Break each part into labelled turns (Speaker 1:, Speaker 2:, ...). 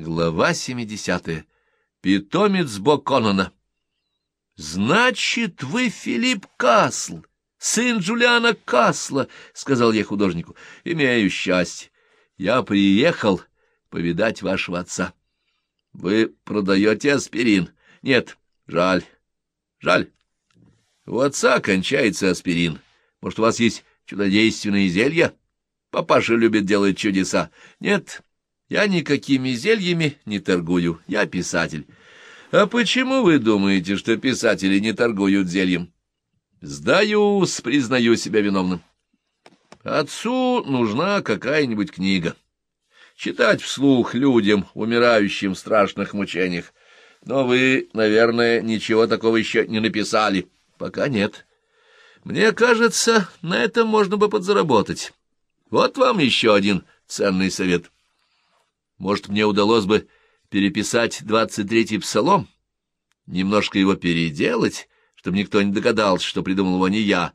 Speaker 1: Глава 70. Питомец Боконона. «Значит, вы Филипп Касл, сын Джулиана Касла», — сказал я художнику. «Имею счастье. Я приехал повидать вашего отца». «Вы продаете аспирин?» «Нет, жаль, жаль. У отца кончается аспирин. Может, у вас есть чудодейственные зелья? Папаша любит делать чудеса. Нет, я никакими зельями не торгую, я писатель. А почему вы думаете, что писатели не торгуют зельем? Сдаюсь, признаю себя виновным. Отцу нужна какая-нибудь книга. Читать вслух людям, умирающим в страшных мучениях. Но вы, наверное, ничего такого еще не написали. Пока нет. Мне кажется, на этом можно бы подзаработать. Вот вам еще один ценный совет. Может, мне удалось бы переписать двадцать третий псалом, немножко его переделать, чтобы никто не догадался, что придумал его не я.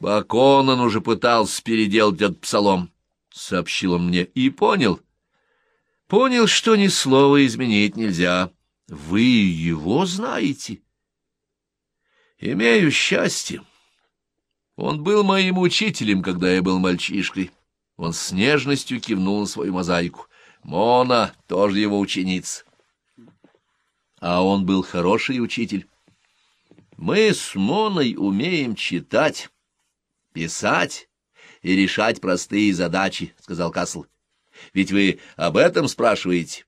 Speaker 1: Баконан уже пытался переделать этот псалом, — сообщил он мне, — и понял. Понял, что ни слова изменить нельзя. Вы его знаете. Имею счастье. Он был моим учителем, когда я был мальчишкой. Он с нежностью кивнул на свою мозаику. Мона тоже его ученица. А он был хороший учитель. Мы с Моной умеем читать, писать и решать простые задачи, — сказал Касл. Ведь вы об этом спрашиваете.